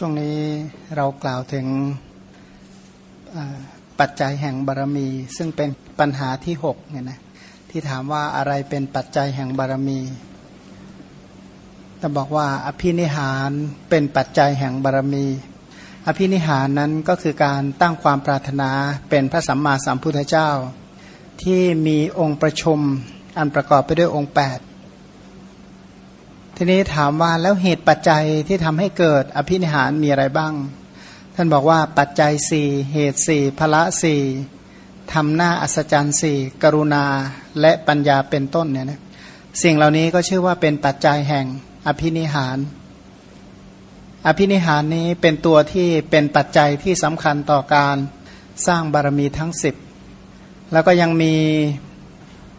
ช่วงนี้เรากล่าวถึงปัจจัยแห่งบารมี ซึ่งเป็นปัญหาที่หกเนี่ยนะที่ถามว่าอะไรเป็นปัจจัยแห่งบารมีแต่บอกว่าอภินิหารเป็นปัจจัยแห่งบารมี อภินิหารนั้นก็คือการตั้งความปรารถนาเป็นพระสัมมาสัมพุทธเจ้า ที่มีองค์ประชุมอันประกอบไปด้วยองค์ 8 ทีนี้ถามว่าแล้วเหตุปัจจัยที่ทำให้เกิดอภินิหารมีอะไรบ้าง ท่านบอกว่าปัจจัยสี่เหตุสี่พละสี่ทำหน้าอัศจรรย์สี่กรุณาและปัญญาเป็นต้นเนี่ยนะสิ่งเหล่านี้ก็ชื่อว่าเป็นปัจจัยแห่งอภินิหาร อภินิหารนี้เป็นตัวที่เป็นปัจจัยที่สำคัญต่อการสร้างบารมีทั้งสิบแล้วก็ยังมี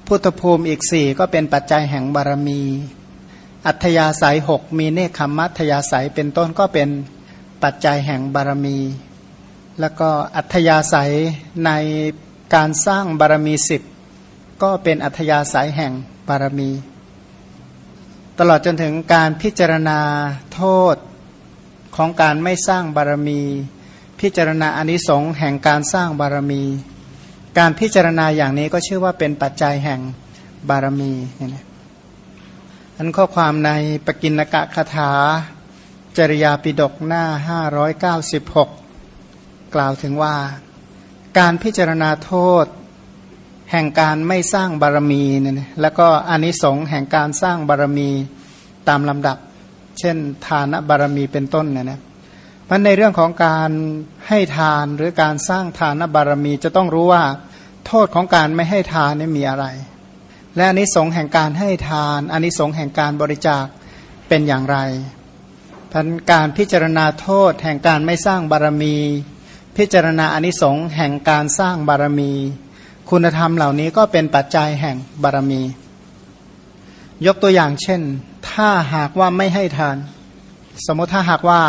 พุทธภูมิอีกสี่ก็เป็นปัจจัยแห่งบารมี อัธยาศัยหกมีเนคขมัธยาศัยเป็นต้นก็เป็นปัจจัยแห่งบารมี แล้วก็อัธยาศัยในการสร้างบารมีสิบก็เป็นอัธยาศัยแห่งบารมี ตลอดจนถึงการพิจารณาโทษของการไม่สร้างบารมี พิจารณาอนิสงส์แห่งการสร้างบารมี การพิจารณาอย่างนี้ก็ชื่อว่าเป็นปัจจัยแห่งบารมีเนี่ย อันข้อความในปกินกะคาถา จริยาปิดกหน้า 596 กล่าวถึงว่า การพิจารณาโทษ แห่งการไม่สร้างบารมีเนี่ยแล้วก็อนิสงส์แห่งการสร้างบารมีตามลำดับ เช่น ทานบารมีเป็นต้นเนี่ยนะมันในเรื่องของการให้ทานหรือการสร้างทานบารมีจะต้องรู้ว่า โทษของการไม่ให้ทานนี่มีอะไร และอนนิสงส์แห่งการให้ทานอนนิสงส์แห่งการบริจาคเป็นอย่างไรพันการพิจารณาโทษแห่งการไม่สร้างบารมี พิจารณาอนนิสงส์แห่งการสร้างบารมี คุณธรรมเหล่านี้ก็เป็นปัจจัยแห่งบารมี ยกตัวอย่างเช่น ถ้าหากว่าไม่ให้ทาน สมมติถ้าหากว่า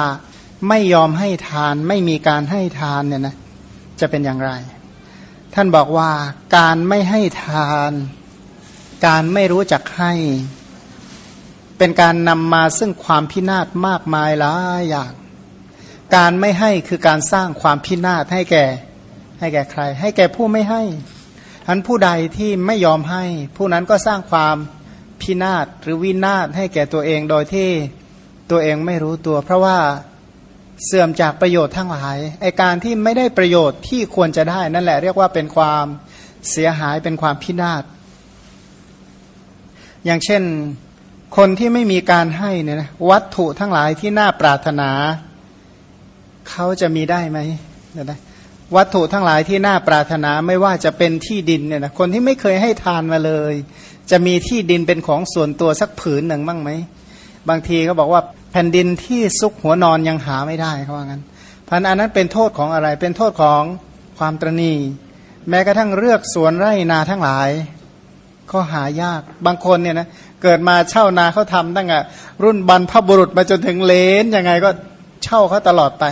ไม่ยอมให้ทานไม่มีการให้ทานเนี่ยนะจะเป็นอย่างไร ท่านบอกว่าการไม่ให้ทาน การไม่รู้จักให้ เป็นการนำมาซึ่งความพินาศมากมายหลายอย่าง การไม่ให้คือการสร้างความพินาศให้แก่ ให้แก่ใคร ให้แก่ผู้ไม่ให้อันผู้ใดที่ไม่ยอมให้ ผู้นั้นก็สร้างความพินาศหรือวินาศให้แก่ตัวเองโดยที่ตัวเองไม่รู้ตัว เพราะว่าเสื่อมจากประโยชน์ทั้งหลายไอการที่ไม่ได้ประโยชน์ที่ควรจะได้นั่นแหละเรียกว่าเป็นความเสียหายเป็นความพินาศ อย่างเช่นคนที่ไม่มีการให้เนี่ยนะวัตถุทั้งหลายที่น่าปรารถนา เขาจะมีได้ไหมเนี่ยนะวัตถุทั้งหลายที่น่าปรารถนาไม่ว่าจะเป็นที่ดินเนี่ยนะคนที่ไม่เคยให้ทานมาเลย จะมีที่ดินเป็นของส่วนตัวสักผืนหนึ่งบ้างไหมบางทีเขาบอกว่าแผ่นดินที่ซุกหัวนอนยังหาไม่ได้เขาว่างั้นพันอันนั้นเป็นโทษของอะไรเป็นโทษของความตรณี แม้กระทั่งเลือกสวนไร่นาทั้งหลาย ก็หายากบางคนเนี่ยนะเกิดมาเช่านาเขาทำตั้งแต่รุ่นบรรพบุรุษมาจนถึงเลนยังไงก็เช่าเขาตลอดไป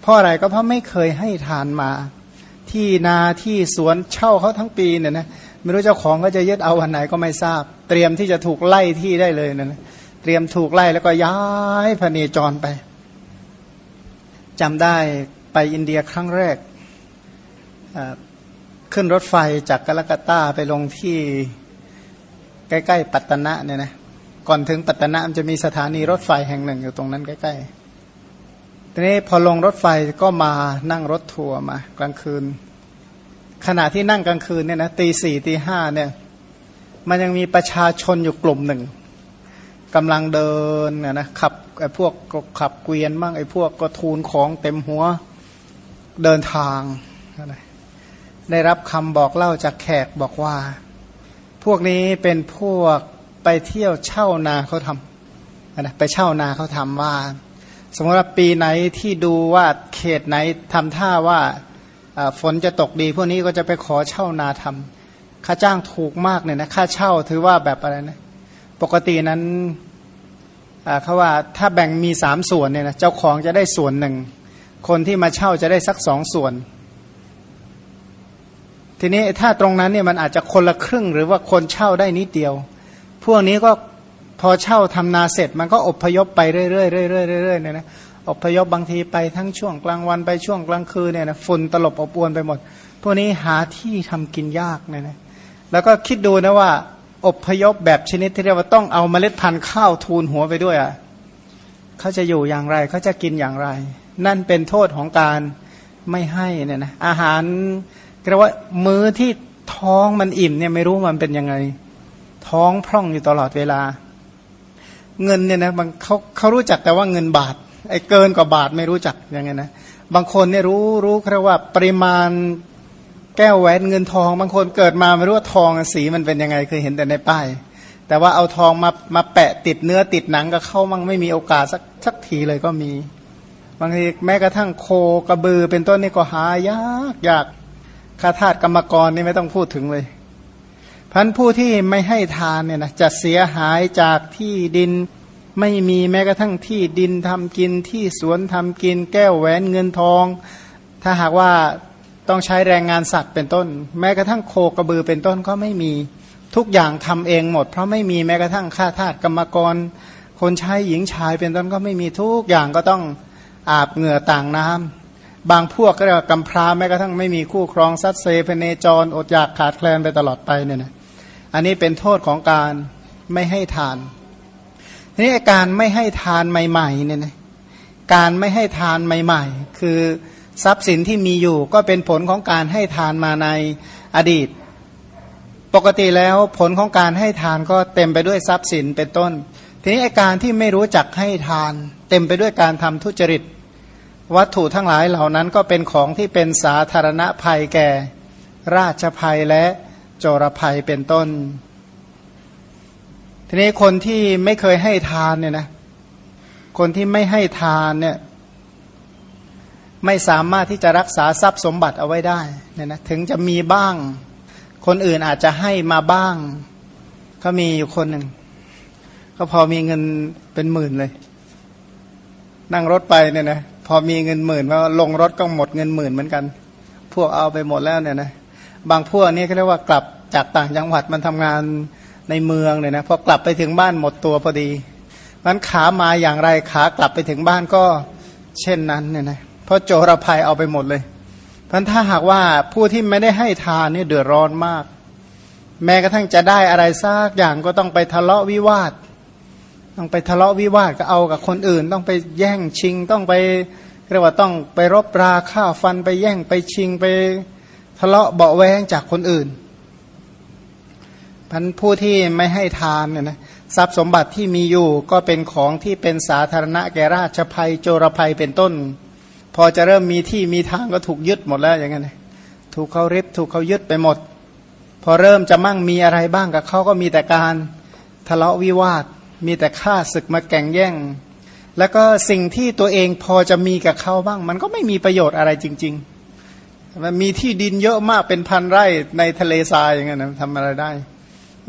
เพราะอะไรก็เพราะไม่เคยให้ทานมา ที่นาที่สวนเช่าเขาทั้งปีเนี่ยนะไม่รู้เจ้าของก็จะยึดเอาวันไหนก็ไม่ทราบ เตรียมที่จะถูกไล่ที่ได้เลยนะเตรียมถูกไล่แล้วก็ย้ายพเนจรไปจำได้ไปอินเดียครั้งแรกขึ้นรถไฟจากกาลกัตตาไปลงที่ ใกล้ๆปัตตนะเนี่ยนะก่อนถึงปัตตนะมันจะมีสถานีรถไฟแห่งหนึ่งอยู่ตรงนั้นใกล้ๆทีนี้พอลงรถไฟก็มานั่งรถทัวร์มากลางคืน ขณะที่นั่งกลางคืนเนี่ยนะตีสี่ตีห้าเนี่ยมันยังมีประชาชนอยู่กลุ่มหนึ่งกำลังเดินเนี่ยนะขับไอ้พวกขับเกวียนบ้างไอ้พวกก็ทูลของเต็มหัวเดินทาง ได้รับคำบอกเล่าจากแขกบอกว่า พวกนี้เป็นพวกไปเที่ยวเช่านาเขาทำนะไปเช่านาเขาทำว่า สมมติว่าปีไหนที่ดูว่าเขตไหนทำท่าว่าฝนจะตกดี พวกนี้ก็จะไปขอเช่านาทำค่าจ้างถูกมากเนี่ยนะค่าเช่าถือว่าแบบอะไรนะปกตินั้นเขาว่าถ้าแบ่งมีสามส่วนเนี่ยนะเจ้าของจะได้ส่วนหนึ่ง คนที่มาเช่าจะได้สักสองส่วน ทีนี้ถ้าตรงนั้นเนี่ยมันอาจจะคนละครึ่ง หรือว่าคนเช่าได้นิดเดียว พวกนี้ก็พอเช่าทำนาเสร็จ มันก็อบพยพไปเรื่อยๆเรื่อยๆเรื่อยๆเนี่ยนะอพยพบางทีไปทั้งช่วงกลางวันไปช่วงกลางคืนเนี่ยนะฝุ่นตลบอบอวนไปหมด พวกนี้หาที่ทำกินยากเนี่ยนะแล้วก็คิดดูนะว่า อบพยพแบบชนิดที่เรียกว่าต้องเอาเมล็ดพันธุ์ข้าวทูลหัวไปด้วยอะ่ะเขาจะอยู่อย่างไรเขาจะกินอย่างไร นั่นเป็นโทษของการไม่ให้เนี่ยนะอาหาร เรียกว่ามื้อที่ท้องมันอิ่มเนี่ยไม่รู้มันเป็นยังไง ท้องพร่องอยู่ตลอดเวลา เงินเนี่ยนะบางเขาเขารู้จักแต่ว่าเงินบาทไอ้เกินกว่าบาทไม่รู้จักยังไงนะบางคนเนี่ยรู้รู้แค่ว่าปริมาณแก้วแหวนเงินทอง บางคนเกิดมาไม่รู้ว่าทองสีมันเป็นยังไงเคยเห็นแต่ในป้าย แต่ว่าเอาทองมามาแปะติดเนื้อติดหนังก็เข้ามั่งไม่มีโอกาสสักสักทีเลยก็มี บางทีแม้กระทั่งโคกระบือเป็นต้นนี่ก็หายากยาก คาทาสกรรมกรนี่ไม่ต้องพูดถึงเลยพันผู้ที่ไม่ให้ทานเนี่ยนะจะเสียหายจากที่ดินไม่มีแม้กระทั่งที่ดินทำกินที่สวนทำกิน แก้วแหวนเงินทอง ถ้าหากว่าต้องใช้แรงงานสัตว์เป็นต้น แม้กระทั่งโคกระบือเป็นต้นก็ไม่มีทุกอย่างทำเองหมด เพราะไม่มีแม้กระทั่งข้าทาสกรรมกร คนใช้หญิงชายเป็นต้นก็ไม่มีทุกอย่างก็ต้องอาบเหงื่อต่างน้ำ บางพวกก็เรียกว่ากำพร้าแม้กระทั่งไม่มีคู่ครองซัดเซพเนจรอดอยากขาดแคลนไปตลอดไปเนี่ยนะอันนี้เป็นโทษของการไม่ให้ทานทีนี้การไม่ให้ทานใหม่ๆเนี่ยนะการไม่ให้ทานใหม่ ๆ คือทรัพย์สินที่มีอยู่ก็เป็นผลของการให้ทานมาในอดีต ปกติแล้วผลของการให้ทานก็เต็มไปด้วยทรัพย์สินเป็นต้น ทีนี้อาการที่ไม่รู้จักให้ทาน เต็มไปด้วยการทำทุจริต วัตถุทั้งหลายเหล่านั้นก็เป็นของที่เป็นสาธารณภัยแก่ ราชภัยและโจรภัยเป็นต้น ทีนี้คนที่ไม่เคยให้ทานเนี่ยนะคนที่ไม่ให้ทานเนี่ยไม่สามารถที่จะรักษาทรัพย์สมบัติเอาไว้ได้เนี่ยนะถึงจะมีบ้าง คนอื่นอาจจะให้มาบ้างเขามีอยู่คนหนึ่ง ก็พอมีเงินเป็นหมื่นเลย นั่งรถไปเนี่ยนะ พอมีเงินหมื่นว่าลงรถก็หมดเงินหมื่นเหมือนกัน พวกเอาไปหมดแล้วเนี่ยนะบางพวกนี่เขาเรียกว่ากลับจากต่างจังหวัดมันทำงานในเมืองเนี่ยนะพอกลับไปถึงบ้านหมดตัวพอดีมันขามาอย่างไรขากลับไปถึงบ้านก็เช่นนั้นเนี่ยนะเพราะโจรภัยเอาไปหมดเลยพันถ้าหากว่าผู้ที่ไม่ได้ให้ทานนี่เดือดร้อนมาก แม้กระทั่งจะได้อะไรซากอย่างก็ต้องไปทะเลาะวิวาท ต้องไปทะเลาะวิวาทก็เอากับคนอื่น ต้องไปแย่งชิง ต้องไปเรียกว่าต้องไปรบราฆ่าฟันไปแย่งไปชิงไปทะเลาะเบาแวงจากคนอื่นพันผู้ที่ไม่ให้ทานเนี่ยนะทรัพย์สมบัติที่มีอยู่ก็เป็นของที่เป็นสาธารณะแก่ราชภัยโจรภัยเป็นต้น พอจะเริ่มมีที่มีทางก็ถูกยึดหมดแล้วอย่างนั้นถูกเขาริบถูกเขายึดไปหมด พอเริ่มจะมั่งมีอะไรบ้างกับเขาก็มีแต่การทะเลาะวิวาท มีแต่ฆ่าศึกมาแก่งแย่ง แล้วก็สิ่งที่ตัวเองพอจะมีกับเขาบ้าง มันก็ไม่มีประโยชน์อะไรจริงๆมันมีที่ดินเยอะมากเป็นพันไร่ในทะเลทรายอย่างนั้นทำอะไรได้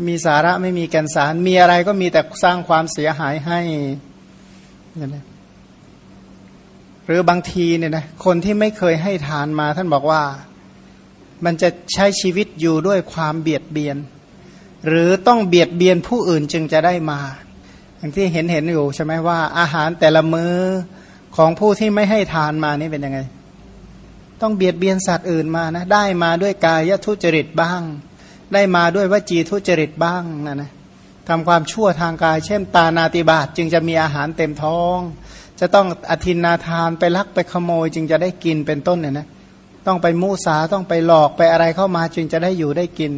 มีสาระไม่มีแก่นสาร มีอะไรก็มีแต่สร้างความเสียหายให้อย่างนี้หรือบางทีเนี่ยนะคนที่ไม่เคยให้ทานมาท่านบอกว่ามันจะใช้ชีวิตอยู่ด้วยความเบียดเบียน หรือต้องเบียดเบียนผู้อื่นจึงจะได้มา อย่างที่เห็นเห็นอยู่ใช่ไหมว่า อาหารแต่ละมือของผู้ที่ไม่ให้ทานมานี่เป็นยังไง ต้องเบียดเบียนสัตว์อื่นมานะได้มาด้วยกายทุจริตบ้าง ได้มาด้วยวจีทุจริตบ้างนะนะทำความชั่วทางกาย เช่น ตานาติบาตจึงจะมีอาหารเต็มท้อง จะต้องอธินาทานไปลักไปขโมย จึงจะได้กินเป็นต้นเนี่ยนะต้องไปมูสาต้องไปหลอกไปอะไรเข้ามาจึงจะได้อยู่ได้กิน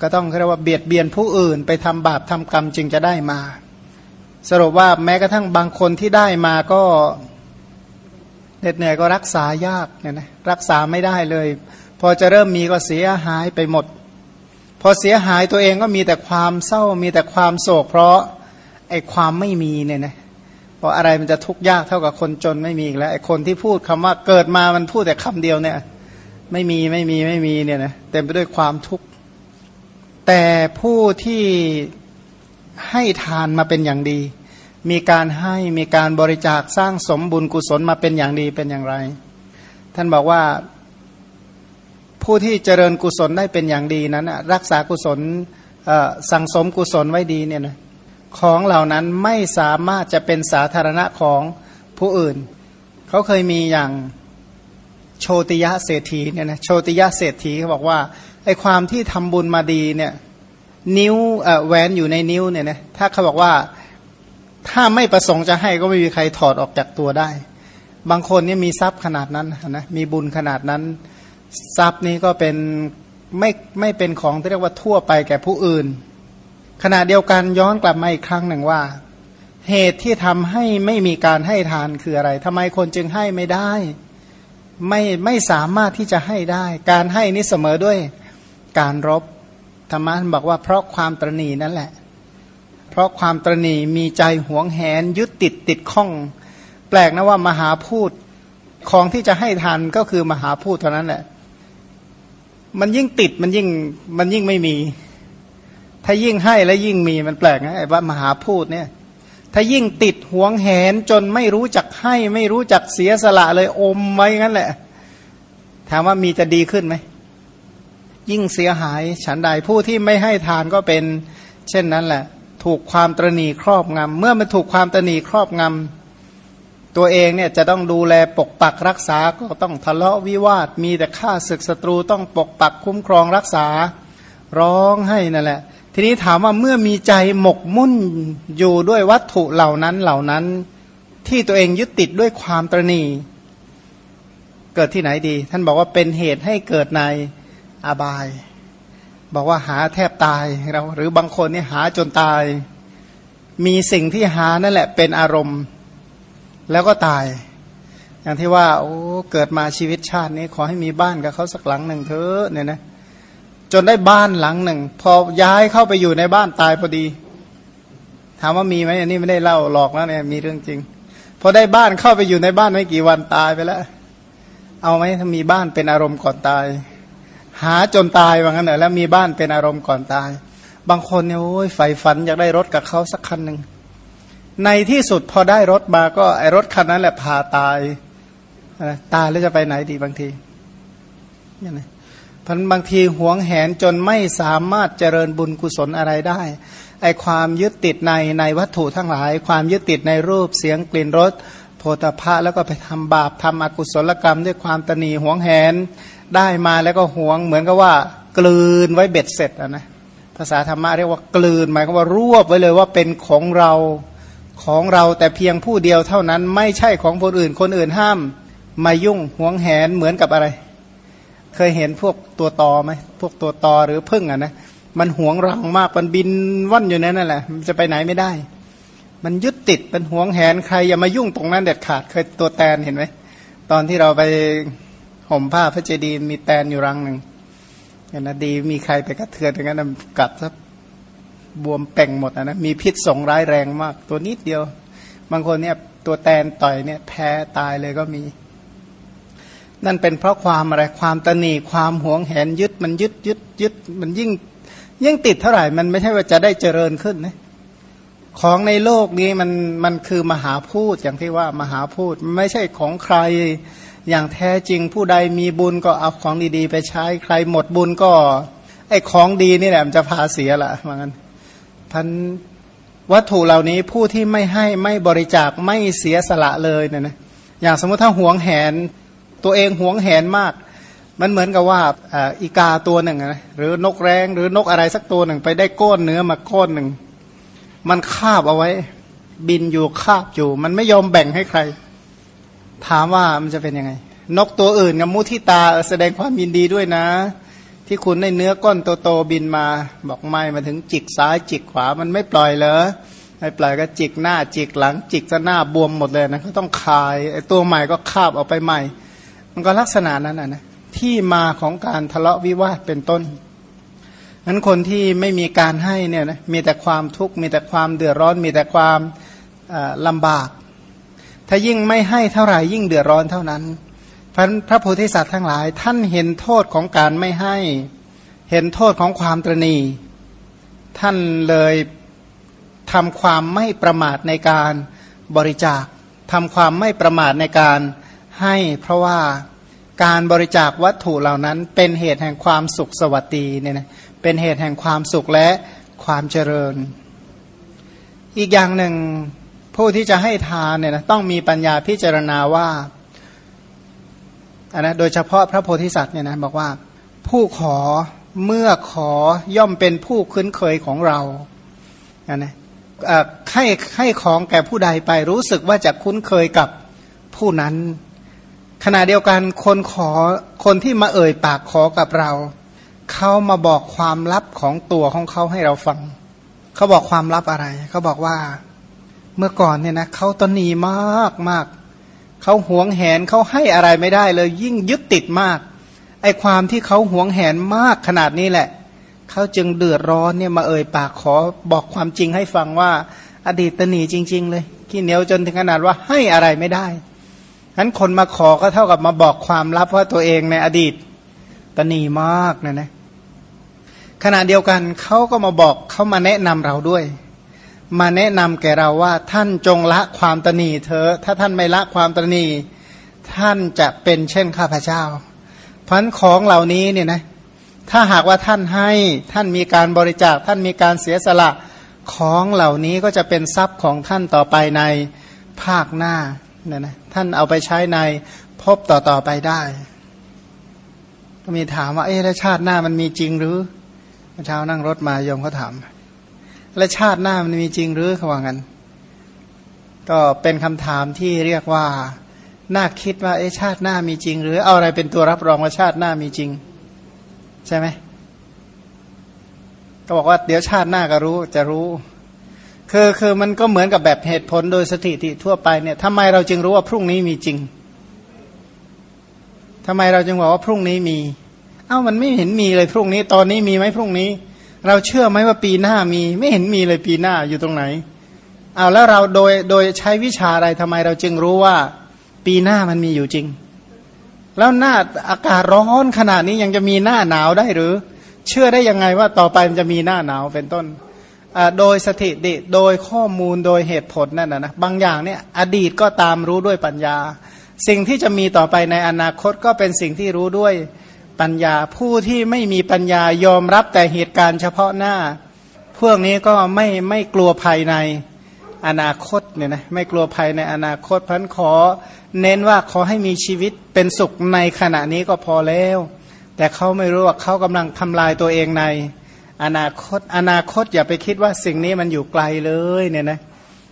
ก็ต้องเรียกว่าเบียดเบียนผู้อื่น ไปทำบาปทำกรรมจึงจะได้มา สรุปว่าแม้กระทั่งบางคนที่ได้มาก็เหน็ดเหนื่อยก็รักษายากเนี่ยนะรักษาไม่ได้เลย พอจะเริ่มมีก็เสียหายไปหมด พอเสียหายตัวเองก็มีแต่ความเศร้ามีแต่ความโศก เพราะไอ้ความไม่มีเนี่ยนะพราะอะไรมันจะทุกข์ยากเท่ากับคนจนไม่มีอีกแล้วไอ้คนที่พูดคำว่าเกิดมามันพูดแต่คำเดียวเนี่ย ไม่มีไม่มีไม่มีเนี่ยนะเต็มไปด้วยความทุกข์แต่ผู้ที่ ให้ทานมาเป็นอย่างดี มีการให้มีการบริจาคสร้างสมบุญกุศลมาเป็นอย่างดีเป็นอย่างไร ท่านบอกว่าผู้ที่เจริญกุศลได้เป็นอย่างดีนั้นรักษากุศลสั่งสมกุศลไว้ดีเนี่ยนะของเหล่านั้นไม่สามารถจะเป็นสาธารณะของผู้อื่น เขาเคยมีอย่างโชติยะเศรษฐีเนี่ยนะโชติยะเศรษฐีเขาบอกว่าไอความที่ทำบุญมาดีเนี่ย นิ้วแหวนอยู่ในนิ้วเนี่ยนะถ้าเขาบอกว่าถ้าไม่ประสงค์จะให้ก็ไม่มีใครถอดออกจากตัวได้ บางคนเนี่ยมีทรัพย์ขนาดนั้นนะมีบุญขนาดนั้น ทรัพย์นี้ก็เป็นไม่ไม่เป็นของที่เรียกว่าทั่วไปแก่ผู้อื่น ขณะเดียวกันย้อนกลับมาอีกครั้งหนึ่งว่า เหตุที่ทำให้ไม่มีการให้ทานคืออะไรทำไมคนจึงให้ไม่ได้ ไม่ไม่สามารถที่จะให้ได้ การให้นี้เสมอด้วยการรบ ธรรมะบอกว่าเพราะความตรณีนั่นแหละ เพราะความตรณีมีใจหวงแหนยึดติดติดข้อง แปลกนะว่ามหาพูดของที่จะให้ทานก็คือมหาพูดเท่านั้นแหละ มันยิ่งติดมันยิ่งมันยิ่งไม่มี ถ้ายิ่งให้และยิ่งมีมันแปลกนะไอ้ว่ามหาพูดเนี่ย ถ้ายิ่งติดหวงแหนจนไม่รู้จักให้ ไม่รู้จักเสียสละเลยอมไว้งั้นแหละ ถามว่ามีจะดีขึ้นไหม ยิ่งเสียหาย ฉันใดผู้ที่ไม่ให้ทานก็เป็น เช่นนั้นแหละ ถูกความตรณีครอบงำเมื่อมันถูกความตรณีครอบงำตัวเองเนี่ยจะต้องดูแลปกปักรักษาก็ต้องทะเลาะวิวาทมีแต่ฆ่าศึกศัตรูต้องปกปักคุ้มครองรักษา ร้องให้นั่นแหละ ทีนี้ถามว่าเมื่อมีใจหมกมุ่นอยู่ด้วยวัตถุเหล่านั้นเหล่านั้น ที่ตัวเองยึดติดด้วยความตรณีเกิดที่ไหนดี ท่านบอกว่าเป็นเหตุให้เกิดใน อบาย บอกว่าหาแทบตายเราหรือบางคนนี่หาจนตาย มีสิ่งที่หานั่นแหละเป็นอารมณ์ แล้วก็ตาย อย่างที่ว่า โอ้เกิดมาชีวิตชาตินี้ ขอให้มีบ้านกับเขาสักหลังหนึ่งเถอะเนี่ยนะจนได้บ้านหลังหนึ่ง พอย้ายเข้าไปอยู่ในบ้านตายพอดี ถามว่ามีไหมอันนี้ไม่ได้เล่าหลอกแล้วเนี่ยมีเรื่องจริงพอได้บ้านเข้าไปอยู่ในบ้านไม่กี่วันตายไปแล้ว เอาไหมถ้ามีบ้านเป็นอารมณ์ก่อนตาย หาจนตายว่างั้นเหรอแล้วมีบ้านเป็นอารมณ์ก่อนตาย บางคนเนี่ยโอ้ยใฝ่ฝันอยากได้รถกับเขาสักคันหนึ่งในที่สุดพอได้รถมาก็ไอรถคันนั้นแหละพาตายตายแล้วจะไปไหนดีบางทีนี่นะพันบางทีหวงแหนจนไม่สามารถเจริญบุญกุศลอะไรได้ ไอความยึดติดในในวัตถุทั้งหลาย ความยึดติดในรูปเสียงกลิ่นรส โพธพะแล้วก็ไปทำบาปทำอกุศลกรรม ด้วยความตนีหวงแหนได้มาแล้วก็หวงเหมือนกับว่า กลืนไว้เบ็ดเสร็จนะภาษาธรรมะเรียกว่ากลืนหมายความว่ารวบไว้เลยว่าเป็นของเราของเราแต่เพียงผู้เดียวเท่านั้นไม่ใช่ของคนอื่น คนอื่นห้าม มายุ่งหวงแหนเหมือนกับอะไร เคยเห็นพวกตัวตอไหมพวกตัวตอหรือพึ่งอะนะมันหวงรังมากมันบินว่อนอยู่นั่นแหละมันจะไปไหนไม่ได้ มันยึดติดเป็นห่วงแหนใครอย่ามายุ่งตรงนั้นเด็ดขาดเคยตัวแตนเห็นไหมตอนที่เราไปห่มผ้าพระเจดีย์มีแตนอยู่รังหนึ่งเห็นนะดีมีใครไปกระเทือนอย่างนั้นกัดซะบวมเป่งหมดนะมีพิษส่งร้ายแรงมาก ตัวนิดเดียว บางคนเนี่ยตัวแตนต่อยเนี่ยแพ้ตายเลยก็มี นั่นเป็นเพราะความอะไรความตนีความหวงแหนยึดมันยึดยึดยึดมันยิ่งยิ่งติดเท่าไหร่มันไม่ใช่ว่าจะได้เจริญขึ้นนะ ของในโลกนี้มันมันคือมหาพูดอย่างที่ว่ามหาพูดไม่ใช่ของใครอย่างแท้จริงผู้ใดมีบุญก็เอาของดีๆ ไปใช้ใครหมดบุญก็ ไอ้ของดีนี่แหละมันจะพาเสียละเหมือนกันพันวัตถุเหล่านี้ผู้ที่ไม่ให้ไม่บริจาคไม่เสียสละเลยเนี่ยนะอย่างสมมติถ้าหวงแหน ตัวเองหวงแหนมาก มันเหมือนกับว่าอีกาตัวหนึ่งนะหรือนกแร้งหรือนกอะไรสักตัวหนึ่ง ไปได้ก้อนเนื้อมาก้อนหนึ่ง มันคาบเอาไว้ บินอยู่คาบอยู่ มันไม่ยอมแบ่งให้ใคร ถามว่ามันจะเป็นยังไง นกตัวอื่นกับมุทิตาแสดงความยินดีด้วยนะ ที่คุณได้เนื้อก้อนโตๆบินมา บอกไม่มาถึงจิกซ้ายจิกขวามันไม่ปล่อยเลยไม่ปล่อยก็จิกหน้าจิกหลัง จิกจะหน้าบวมหมดเลยนะเขาต้องคายไอ้ตัวใหม่ก็คาบออกไปใหม่ มันก็ลักษณะนั้นนะที่มาของการทะเลาะวิวาทเป็นต้น นั้นคนที่ไม่มีการให้เนี่ยนะมีแต่ความทุกข์มีแต่ความเดือดร้อน มีแต่ความลำบาก ถ้ายิ่งไม่ให้เท่าไหร่ยิ่งเดือดร้อนเท่านั้นพระพระโพธิสัตว์ทั้งหลาย ท่านเห็นโทษของการไม่ให้ เห็นโทษของความตรณี ท่านเลยทำความไม่ประมาทในการบริจาคทำความไม่ประมาทในการให้เพราะว่าการบริจาควัตถุเหล่านั้นเป็นเหตุแห่งความสุขสวัสดีเนี่ยนะ เป็นเหตุแห่งความสุขและความเจริญ อีกอย่างหนึ่งผู้ที่จะให้ทานเนี่ยนะต้องมีปัญญาพิจารณาว่าอันนะโดยเฉพาะพระโพธิสัตว์เนี่ยนะบอกว่า ผู้ขอเมื่อขอย่อมเป็นผู้คุ้นเคยของเราอันนะให้ให้ของแก่ผู้ใดไปรู้สึกว่าจะคุ้นเคยกับผู้นั้น ขณะเดียวกันคนขอคนที่มาเอ่ยปากขอกับเรา เขามาบอกความลับของตัวของเขาให้เราฟัง เขาบอกความลับอะไร เขาบอกว่า เมื่อก่อนเนี่ยนะเขาตนีมากมากเขาหวงแหนเขาให้อะไรไม่ได้เลย ยิ่งยึดติดมาก ไอความที่เขาหวงแหนมากขนาดนี้แหละเขาจึงเดือดร้อนเนี่ยมาเอ่ยปากขอบอกความจริงให้ฟังว่า อดีตตนีจริง ๆ เลยขี้เหนียวจนถึงขนาดว่าให้อะไรไม่ได้ฉะนั้นคนมาขอก็เท่ากับมาบอกความลับว่าตัวเองในอดีตตนีมากนะนะ ขณะเดียวกันเขาก็มาบอกเขามาแนะนำเราด้วย มาแนะนำแก่เราว่าท่านจงละความตนีเถอะถ้าท่านไม่ละความตนีท่านจะเป็นเช่นข้าพเจ้าพันของเหล่านี้เนี่ยนะถ้าหากว่าท่านให้ท่านมีการบริจาคท่านมีการเสียสละของเหล่านี้ก็จะเป็นทรัพย์ของท่านต่อไปในภาคหน้าเนี่ยนะท่านเอาไปใช้ในพบต่อต่อไปได้ ก็มีถามว่าเอ๊ะชาติหน้ามันมีจริงหรือ เช้านั่งรถมายมเขาถาม แล้วชาติหน้ามันมีจริงหรือเขาว่างั้น ก็เป็นคำถามที่เรียกว่าน่าคิดว่าเอชาติหน้ามีจริง หรือเอาอะไรเป็นตัวรับรองว่าชาติหน้ามีจริง ใช่ไหมก็บอกว่าเดี๋ยวชาติหน้าก็รู้จะรู้ คือคือมันก็เหมือนกับแบบเหตุผลโดยสถิติทั่วไปเนี่ยทำไมเราจึงรู้ว่าพรุ่งนี้มีจริงทำไมเราจึงบอกว่าพรุ่งนี้มี เอ้ามันไม่เห็นมีเลยพรุ่งนี้ ตอนนี้มีไหมพรุ่งนี้ เราเชื่อไหมว่าปีหน้ามี ไม่เห็นมีเลยปีหน้าอยู่ตรงไหนเอาแล้วเราโดยโดยใช้วิชาอะไรทำไมเราจึงรู้ว่า ปีหน้ามันมีอยู่จริง แล้วหน้าอากาศร้อนขนาดนี้ยังจะมีหน้าหนาวได้หรือ เชื่อได้ยังไงว่าต่อไปมันจะมีหน้าหนาวเป็นต้นโดยสถิติโดยข้อมูลโดยเหตุผลนั่นนะนะบางอย่างเนี่ยอดีตก็ตามรู้ด้วยปัญญา สิ่งที่จะมีต่อไปในอนาคตก็เป็นสิ่งที่รู้ด้วย ปัญญาผู้ที่ไม่มีปัญญายอมรับแต่เหตุการณ์เฉพาะหน้า พวกนี้ก็ไม่ไม่กลัวภายในอนาคตเนี่ยนะไม่กลัวภัยในอนาคตพันขอ เน้นว่าขอให้มีชีวิตเป็นสุขในขณะนี้ก็พอแล้ว แต่เขาไม่รู้ว่าเขากำลังทำลายตัวเองใน อนาคตอนาคตอย่าไปคิดว่าสิ่งนี้มันอยู่ไกลเลยเนี่ยนะ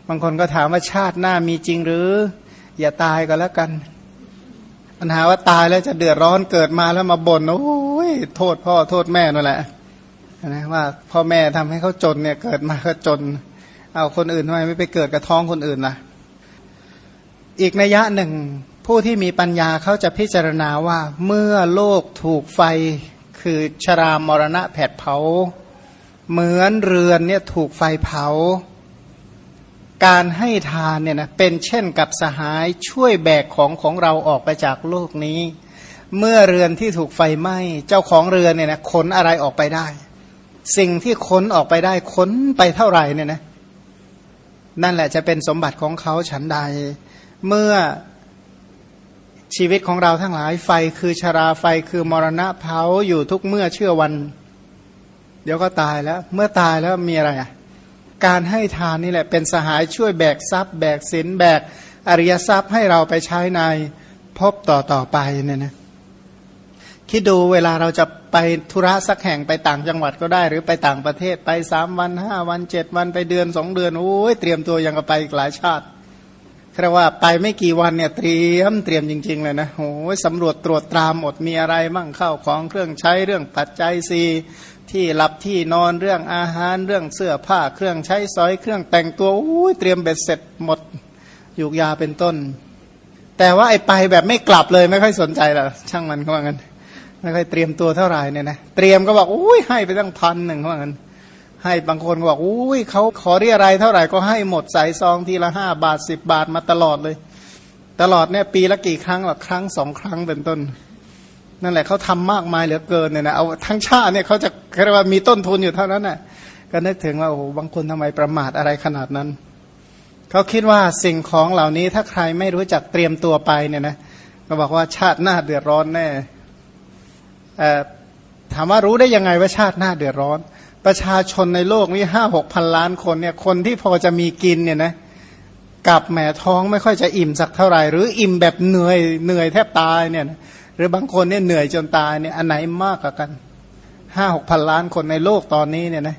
บางคนก็ถามว่าชาติหน้ามีจริงหรือ อย่าตายก็แล้วกัน ปัญหาว่าตายแล้วจะเดือดร้อนเกิดมาแล้วมาบน่นโอ้ยโทษพ่อโทษแม่นั่นแหละนะว่าพ่อแม่ทำให้เขาจนเนี่ยเกิดมาก็จน เอาคนอื่นทำไมไม่ไปเกิดกับท้องคนอื่นล่ะ อีกนัยยะหนึ่ง ผู้ที่มีปัญญาเขาจะพิจารณาว่าเมื่อโลกถูกไฟคือชรามรณะแผดเผา เหมือนเรือนเนี่ยถูกไฟเผา การให้ทานเนี่ยนะเป็นเช่นกับสหายช่วยแบกของของเราออกไปจากโลกนี้ เมื่อเรือนที่ถูกไฟไหม้เจ้าของเรือนเนี่ยนะขนอะไรออกไปได้ สิ่งที่ขนออกไปได้ขนไปเท่าไหร่เนี่ยนะนั่นแหละจะเป็นสมบัติของเขาฉันใด เมื่อชีวิตของเราทั้งหลายไฟคือชราไฟคือมรณะเผาอยู่ทุกเมื่อเชื่อวัน เดี๋ยวก็ตายแล้ว เมื่อตายแล้วมีอะไรอะ การให้ทานนี่แหละเป็นสหายช่วยแบกทรัพย์ แบกสินแบกอริยทรัพย์ให้เราไปใช้ในพบต่อต่อไปเนี่ยนะคิดดูเวลาเราจะไปธุระสักแห่งไปต่างจังหวัดก็ได้ หรือไปต่างประเทศไปสามวันห้าวันเจ็ดวันไปเดือนสองเดือนโอ้ยเตรียมตัวยังกับไปอีกหลายชาติแค่ว่าไปไม่กี่วันเนี่ยเตรียมเตรียมจริง ๆ เลยนะโอ้ยสำรวจตรวจตราหมดมีอะไรมั่งเข้าของเครื่องใช้เรื่องปัจจัยซี ที่หลับที่นอนเรื่องอาหารเรื่องเสื้อผ้าเครื่องใช้สอยเครื่องแต่งตัวโอ้เตรียมเบ็ดเสร็จหมดยุกยาเป็นต้น แต่ว่าไอ้ไปแบบไม่กลับเลยไม่ค่อยสนใจหรอกช่างมันเขาว่างั้นไม่ค่อยเตรียมตัวเท่าไหร่เนี่ยนะเตรียมก็บอกอุ้ยให้ไปตั้งพันหนึ่งเขาบอกงั้นให้บางคนก็บอกอุ้ยเขาขอเรียอะไรเท่าไหร่ก็ให้หมดใส่ซองทีละห้าบาทสิบบาทมาตลอดเลย ตลอดเนี่ยปีละกี่ครั้งหรอครั้งสองครั้งเป็นต้น นั่นแหละเขาทำมากมายเหลือเกินเนี่ยนะเอาทั้งชาติเนี่ยเขาจะเรียกว่ามีต้นทุนอยู่เท่านั้นน่ะก็นึกถึงว่าโอ้โหบางคนทำไมประมาทอะไรขนาดนั้นเขาคิดว่าสิ่งของเหล่านี้ถ้าใครไม่รู้จักเตรียมตัวไปเนี่ยนะก็บอกว่าชาติหน้าเดือดร้อนแน่ถามว่ารู้ได้ยังไงว่าชาติหน้าเดือดร้อน ประชาชนในโลกนี้ห้าหกพันล้านคนเนี่ยคนที่พอจะมีกินเนี่ยนะกับแหมท้องไม่ค่อยจะอิ่มสักเท่าไหร่ หรืออิ่มแบบเหนื่อยเหนื่อยแทบตายเนี่ย หรือบางคนเนี่ยเหนื่อยจนตายเนี่ยอันไหนมากกว่ากันห้าหกพันล้านคนในโลกตอนนี้เนี่ยนะ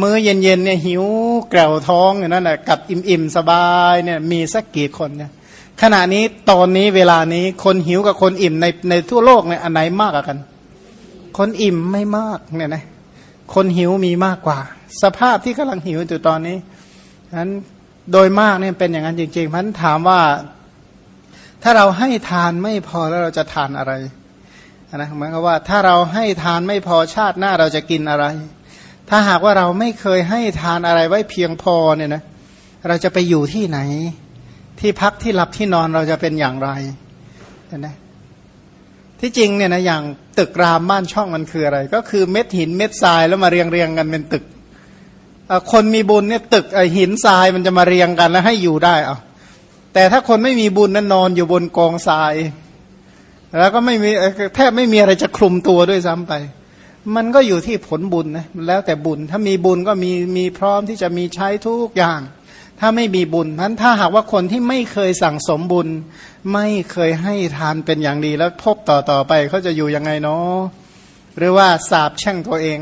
มื้อเย็นๆเนี่ยหิวแกลวท้องอย่างนั้นแหละกับอิ่มๆสบายเนี่ยมีสักกี่คนเนี่ยขณะนี้ตอนนี้เวลานี้คนหิวกับคนอิ่มในในทั่วโลกเนี่ยอันไหนมากกว่ากัน คนอิ่มไม่มากเนี่ยนะคนหิวมีมากกว่า สภาพที่กำลังหิวอยู่ตอนนี้นั้นโดยมากเนี่ยเป็นอย่างนั้นจริงๆพันถามว่า ถ้าเราให้ทานไม่พอแล้วเราจะทานอะไรนะหมายความว่าถ้าเราให้ทานไม่พอชาติหน้าเราจะกินอะไร ถ้าหากว่าเราไม่เคยให้ทานอะไรไว้เพียงพอเนี่ยนะเราจะไปอยู่ที่ไหน ที่พักที่หลับที่นอนเราจะเป็นอย่างไรนะที่จริงเนี่ยนะอย่างตึกรามบ้านช่องมันคืออะไร ก็คือเม็ดหินเม็ดทรายแล้วมาเรียงเรียงกันเป็นตึกคนมีบุญเนี่ยตึกหินทรายมันจะมาเรียงกันแล้วให้อยู่ได้เอา แต่ถ้าคนไม่มีบุญนั้นนอนอยู่บนกองทราย แล้วก็ไม่มีแทบไม่มีอะไรจะคลุมตัวด้วยซ้ำไป มันก็อยู่ที่ผลบุญนะแล้วแต่บุญถ้ามีบุญก็มีมีพร้อมที่จะมีใช้ทุกอย่าง ถ้าไม่มีบุญนั้นถ้าหากว่าคนที่ไม่เคยสั่งสมบุญ ไม่เคยให้ทานเป็นอย่างดีแล้วพบต่อต่อไปเขาจะอยู่ยังไงเนาะหรือว่าสาบแช่งตัวเอง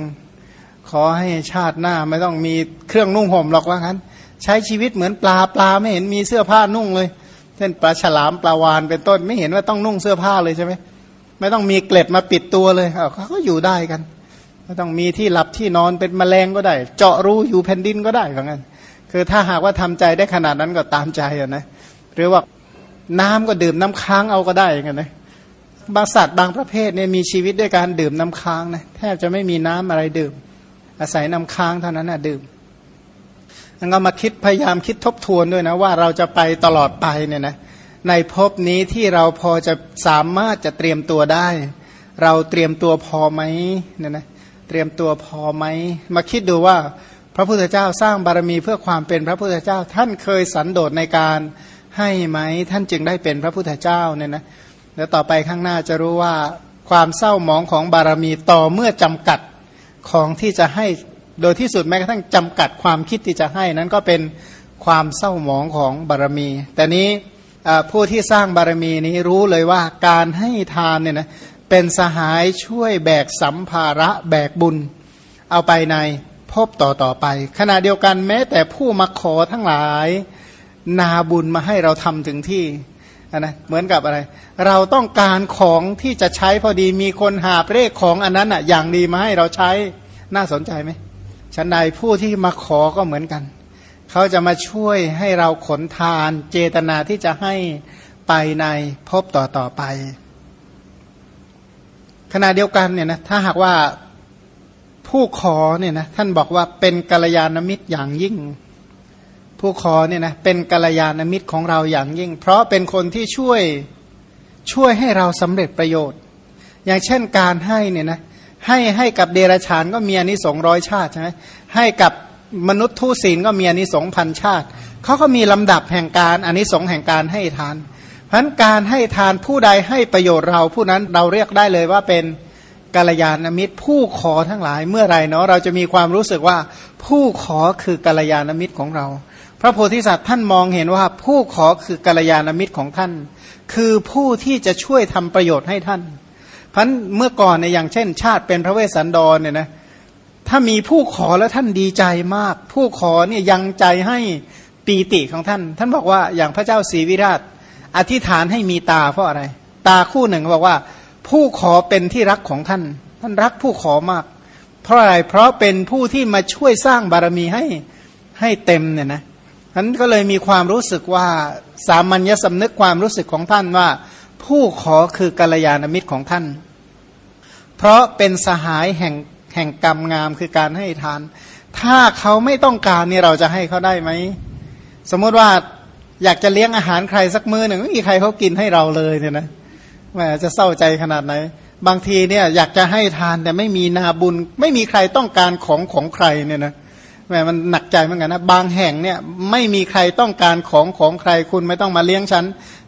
ขอให้ชาติหน้าไม่ต้องมีเครื่องนุ่งห่มหรอกว่างั้น ใช้ชีวิตเหมือนปลาปลาไม่เห็นมีเสื้อผ้านุ่งเลย เช่นปลาฉลามปลาวานเป็นต้นไม่เห็นว่าต้องนุ่งเสื้อผ้าเลยใช่ไหมไม่ต้องมีเกล็ดมาปิดตัวเลยเขาก็อยู่ได้กันไม่ต้องมีที่หลับที่นอนเป็นแมลงก็ได้ เจาะรูอยู่แผ่นดินก็ได้เหมือนกันคือถ้าหากว่าทำใจได้ขนาดนั้นก็ตามใจอะนะหรือว่าน้ำก็ดื่มน้ำค้างเอาก็ได้กันนะบางสัตว์บางประเภทเนี่ยมีชีวิตด้วยการดื่มน้ำค้างนะแทบจะไม่มีน้ำอะไรดื่ม อาศัยน้ำค้างเท่านั้นนะดื่ม แล้วก็มาคิดพยายามคิดทบทวนด้วยนะว่าเราจะไปตลอดไปเนี่ยนะในภพนี้ที่เราพอจะสามารถจะเตรียมตัวได้ เราเตรียมตัวพอไหมเนี่ยนะเตรียมตัวพอไหมมาคิดดูว่าพระพุทธเจ้าสร้างบารมีเพื่อความเป็นพระพุทธเจ้า ท่านเคยสันโดษในการให้ไหมท่านจึงได้เป็นพระพุทธเจ้าเนี่ยนะแล้วต่อไปข้างหน้าจะรู้ว่าความเศร้าหมองของบารมีต่อเมื่อจำกัดของที่จะให้ โดยที่สุดแม้กระทั่งจำกัดความคิดที่จะให้นั้นก็เป็นความเศร้าหมองของบารมี แต่นี้ผู้ที่สร้างบารมีนี้รู้เลยว่าการให้ทานเนี่ยนะเป็นสหายช่วยแบกสัมภาระแบกบุญ เอาไปในพบต่อต่อไป ขณะเดียวกันแม้แต่ผู้มาขอทั้งหลาย นาบุญมาให้เราทำถึงที่นะเหมือนกับอะไร เราต้องการของที่จะใช้พอดีมีคนหาเลขของอันนั้นอะอย่างดีมาให้เราใช้น่าสนใจไหม ฉันใดผู้ที่มาขอก็เหมือนกัน เขาจะมาช่วยให้เราขนทาน เจตนาที่จะให้ไปในพบต่อต่อไป ขณะเดียวกันเนี่ยนะถ้าหากว่าผู้ขอเนี่ยนะท่านบอกว่าเป็นกัลยาณมิตรอย่างยิ่ง ผู้ขอเนี่ยนะเป็นกัลยาณมิตรของเราอย่างยิ่ง เพราะเป็นคนที่ช่วยช่วยให้เราสำเร็จประโยชน์ อย่างเช่นการให้เนี่ยนะ ให้ให้กับเดรัจฉานก็มีอนิสงร้อยชาติใช่ไหมให้กับมนุษย์ทุศีลก็มีอนิสงพันชาติเขาก็มีลำดับแห่งการอนิสงแห่งการให้ทานเพราะการให้ทานผู้ใดให้ประโยชน์เราผู้นั้นเราเรียกได้เลยว่าเป็นกัลยาณมิตร ผู้ขอทั้งหลายเมื่อไรเนาะเราจะมีความรู้สึกว่าผู้ขอคือกัลยาณมิตรของเรา พระโพธิสัตว์ท่านมองเห็นว่าผู้ขอคือกัลยาณมิตรของท่าน คือผู้ที่จะช่วยทำประโยชน์ให้ท่าน พันเมื่อก่อนเนี่ยอย่างเช่น ชาติเป็นพระเวสสันดรเนี่ยนะถ้ามีผู้ขอแล้วท่านดีใจมาก ผู้ขอเนี่ยยังใจให้ปีติของท่าน ท่านบอกว่าอย่างพระเจ้าศรีวิราช อธิษฐานให้มีตาเพราะอะไร ตาคู่หนึ่งบอกว่า ผู้ขอเป็นที่รักของท่าน ท่านรักผู้ขอมาก เพราะอะไรเพราะเป็นผู้ที่มาช่วยสร้างบารมีให้ให้เต็มเนี่ยนะนั้นก็เลยมีความรู้สึกว่าสามัญญสำนึกความรู้สึกของท่านว่า ผู้ขอคือกัลยาณมิตรของท่าน เพราะเป็นสหายแห่งแห่งกรรมงามคือการให้ทาน ถ้าเขาไม่ต้องการนี่เราจะให้เขาได้ไหม สมมติว่าอยากจะเลี้ยงอาหารใครสักมือหนึ่งไม่มีใครเขากินให้เราเลยเนี่ยนะแหมจะเศร้าใจขนาดไหน บางทีเนี่ยอยากจะให้ทานแต่ไม่มีนาบุญ ไม่มีใครต้องการของของใครเนี่ยนะแม่มันหนักใจเหมือนกันนะบางแห่งเนี่ยไม่มีใครต้องการของของใคร คุณไม่ต้องมาเลี้ยงฉัน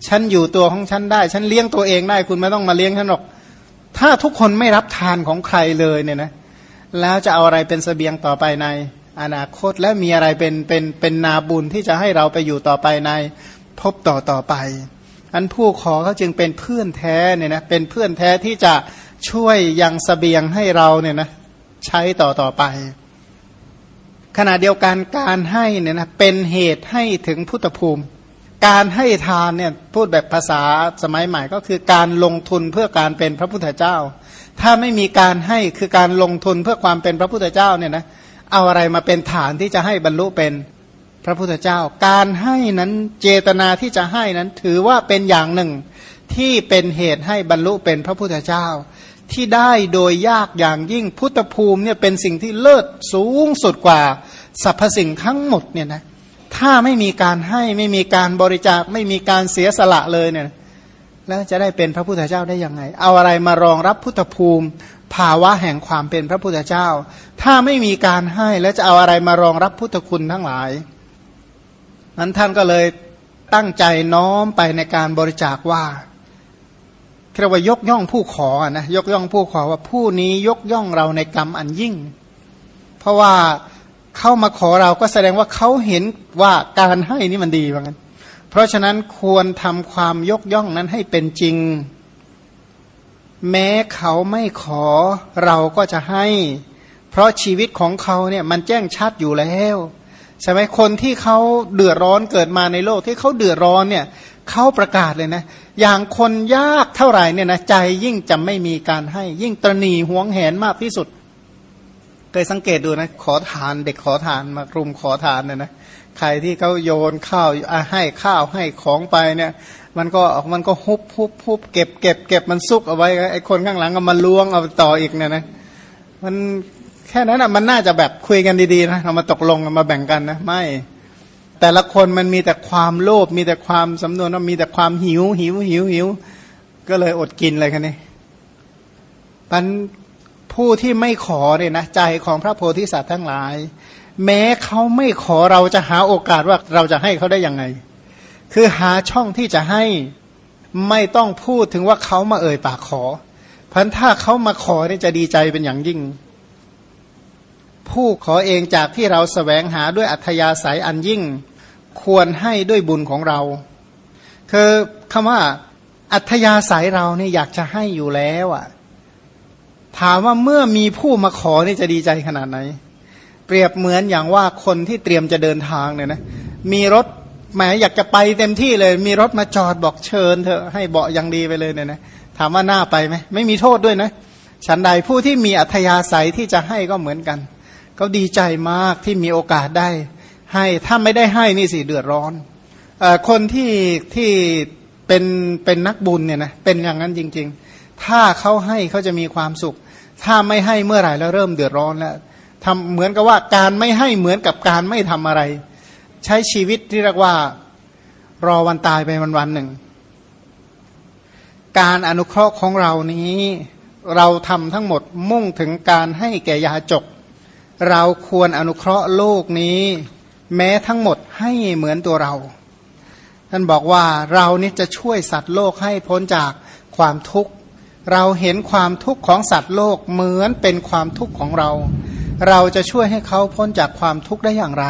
ฉันอยู่ตัวของฉันได้ ฉันเลี้ยงตัวเองได้ คุณไม่ต้องมาเลี้ยงฉันหรอก ถ้าทุกคนไม่รับทานของใครเลยเนี่ยนะแล้วจะเอาอะไรเป็นสเสบียงต่อไปในอนาคตและมีอะไรเป็นเป็นเป็นนาบุญที่จะให้เราไปอยู่ต่อไปในพบต่อต่อไป อันผู้ขอเขาจึงเป็นเพื่อนแท้เนี่ยนะเป็นเพื่อนแท้ที่จะช่วยยังสเสบียงให้เราเนี่ยนะใช้ต่อต่อไป ขณะเดียวกันการให้เนี่ยนะเป็นเหตุให้ถึงพุทธภูมิ การให้ทานเนี่ยพูดแบบภาษาสมัยใหม่ ก็คือการลงทุนเพื่อการเป็นพระพุทธเจ้า ถ้าไม่มีการให้คือการลงทุนเพื่อความเป็นพระพุทธเจ้าเนี่ยนะเอาอะไรมาเป็นฐานที่จะให้บรรลุเป็นพระพุทธเจ้า การให้นั้นเจตนาที่จะให้นั้นถือว่าเป็นอย่างหนึ่งที่เป็นเหตุให้บรรลุเป็นพระพุทธเจ้า ที่ได้โดยยากอย่างยิ่งพุทธภูมิเนี่ยเป็นสิ่งที่เลิศสูงสุดกว่าสรรพสิ่งทั้งหมดเนี่ยนะ ถ้าไม่มีการให้ไม่มีการบริจาคไม่มีการเสียสละเลยเนี่ยแล้วจะได้เป็นพระพุทธเจ้าได้ยังไง เอาอะไรมารองรับพุทธภูมิ ภาวะแห่งความเป็นพระพุทธเจ้า ถ้าไม่มีการให้แล้วจะเอาอะไรมารองรับพุทธคุณทั้งหลาย นั้นท่านก็เลยตั้งใจน้อมไปในการบริจาคว่าเรียกว่ายกย่องผู้ขอนะยกย่องผู้ขอว่าผู้นี้ยกย่องเราในกรรมอันยิ่ง เพราะว่า เข้ามาขอเราก็แสดงว่าเขาเห็นว่าการให้นี่มันดีว่างั้น เพราะฉะนั้นควรทำความยกย่องนั้นให้เป็นจริง แม้เขาไม่ขอเราก็จะให้ เพราะชีวิตของเขาเนี่ยมันแจ้งชัดอยู่แล้วใช่ไหมคนที่เขาเดือดร้อนเกิดมาในโลกที่เขาเดือดร้อนเนี่ยเขาประกาศเลยนะ อย่างคนยากเท่าไหร่เนี่ยนะใจยิ่งจะไม่มีการให้ ยิ่งตรณีหวงแหนมากที่สุด คยสังเกตดูนะขอทานเด็กขอทานมารุมขอทานเนี่ยนะใครที่เขาโยนข้าวให้ข้าวให้ของไปเนี่ย มันก็มันก็ฮุบฮุบฮุบเก็บเก็บเก็บมันซุกเอาไว้ไอ้คนข้างหลังก็มาล้วงเอาต่ออีกเนี่ยนะมันแค่นั้นอะมันน่าจะแบบคุยกันดีๆนะเรามาตกลงกันมาแบ่งกันนะไม่ แต่ละคนมันมีแต่ความโลภมีแต่ความสำนวนว่ามีแต่ความหิวหิวหิวหิวก็เลยอดกินเลยคันนี้ปัน ผู้ที่ไม่ขอเนี่ยนะใจของพระโพธิสัตว์ทั้งหลาย แม้เขาไม่ขอเราจะหาโอกาสว่าเราจะให้เขาได้ยังไง คือหาช่องที่จะให้ไม่ต้องพูดถึงว่าเขามาเอ่ยปากขอพันถ้าเขามาขอเนี่ยจะดีใจเป็นอย่างยิ่ง ผู้ขอเองจากที่เราสแสวงหาด้วยอัธยาศัยอันยิ่ง ควรให้ด้วยบุญของเรา คือคำว่าอัธยาศัยเราเนี่ยอยากจะให้อยู่แล้วอะ ถามว่าเมื่อมีผู้มาขอนี่จะดีใจขนาดไหน เปรียบเหมือนอย่างว่าคนที่เตรียมจะเดินทางเนี่ยนะมีรถแหมอยากจะไปเต็มที่เลย มีรถมาจอดบอกเชิญเถอะให้เบาะยังดีไปเลยเนี่ยนะถามว่าน้าไปไหมไม่มีโทษด้วยนะฉันใดผู้ที่มีอัธยาศัยที่จะให้ก็เหมือนกันเขาดีใจมากที่มีโอกาสได้ ให้ถ้าไม่ได้ให้นี่สิเดือดร้อนอคนที่ที่เป็นเป็นนักบุญเนี่ยนะเป็นอย่างนั้นจริง ๆ ถ้าเขาให้เขาจะมีความสุข ถ้าไม่ให้เมื่อไหร่แล้วเริ่มเดือดร้อนแล้วทำเหมือนกับว่าการไม่ให้เหมือนกับการไม่ทำอะไร ใช้ชีวิตที่เรียกว่า รอวันตายไปวันวันหนึ่ง การอนุเคราะห์ของเรานี้เราทำทั้งหมดมุ่งถึงการให้แก่ยาจก เราควรอนุเคราะห์โลกนี้ แม้ทั้งหมดให้เหมือนตัวเรา ท่านบอกว่าเรานี่จะช่วยสัตว์โลกให้พ้นจากความทุกข์ เราเห็นความทุกข์ของสัตว์โลกเหมือนเป็นความทุกข์ของเรา เราจะช่วยให้เขาพ้นจากความทุกข์ได้อย่างไร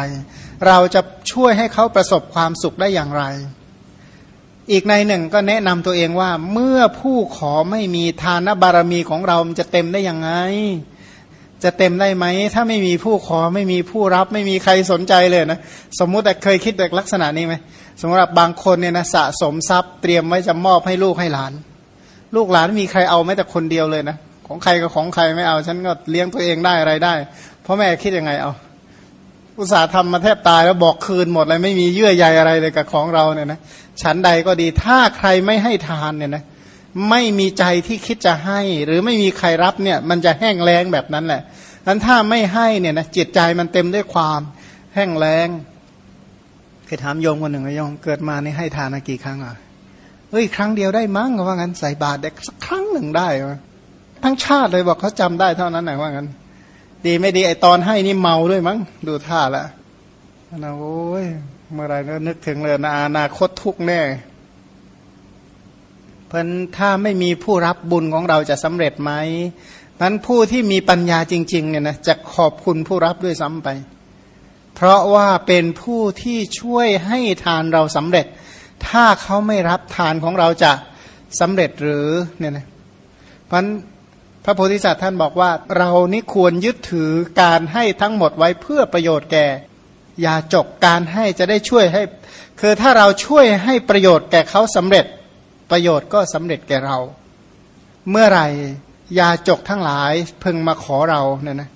เราจะช่วยให้เขาประสบความสุขได้อย่างไร อีกในหนึ่งก็แนะนำตัวเองว่า เมื่อผู้ขอไม่มีทานบารมีของเราจะเต็มได้ยังไง จะเต็มได้ไหม ถ้าไม่มีผู้ขอไม่มีผู้รับไม่มีใครสนใจเลยนะ สมมุติแต่เคยคิดแบบลักษณะนี้ไหมสำหรับบางคนเนี่ยนะสะสมทรัพย์เตรียมไว้จะมอบให้ลูกให้หลาน ลูกหลานมีใครเอาแม้แต่คนเดียวเลยนะ ของใครกับของใครไม่เอา ฉันก็เลี้ยงตัวเองได้อะไรได้พราะแม่คิดยังไงเอา อุตส่าห์ทำมาแทบตายแล้วบอกคืนหมดเลยไม่มีเยื่อใยอะไรเลยกับของเราเนี่ยนะฉันใดก็ดีถ้าใครไม่ให้ทานเนี่ยนะไม่มีใจที่คิดจะให้ หรือไม่มีใครรับเนี่ยมันจะแห้งแล้งแบบนั้นแหละนั้นถ้าไม่ให้เนี่ยนะจิตใจมันเต็มด้วยความแห้งแล้งเคยถามโยมคนหนึ่งโยมเกิดมานี่ให้ทานกี่ครั้งอะ เฮ้ยครั้งเดียวได้มั้งว่างั้นใส่บาตรเด็กสักครั้งหนึ่งได้ทั้งชาติเลยบอกเขาจำได้เท่านั้นไหนว่างั้น ดีไม่ดีไอตอนให้นี่เมาด้วยมั้งดูท่าละนะโอ้ยเมื่อไรก็นึกถึงเลยนะอนาคตทุกแน่เพราะถ้าไม่มีผู้รับบุญของเราจะสำเร็จไหมนั้นผู้ที่มีปัญญาจริงๆเนี่ยนะจะขอบคุณผู้รับด้วยซ้ำไป เพราะว่าเป็นผู้ที่ช่วยให้ทานเราสำเร็จ ถ้าเขาไม่รับทานของเราจะสำเร็จหรือเนี่ยนะเพราะพระโพธิสัตว์ท่านบอกว่า เรานี่ควรยึดถือการให้ทั้งหมดไว้เพื่อประโยชน์แก่ยาจกการให้จะได้ช่วยให้ คือถ้าเราช่วยให้ประโยชน์แก่เขาสำเร็จประโยชน์ก็สำเร็จแก่เรา เมื่อไหร่ยาจกทั้งหลายพึงมาขอเราเนี่ยนะ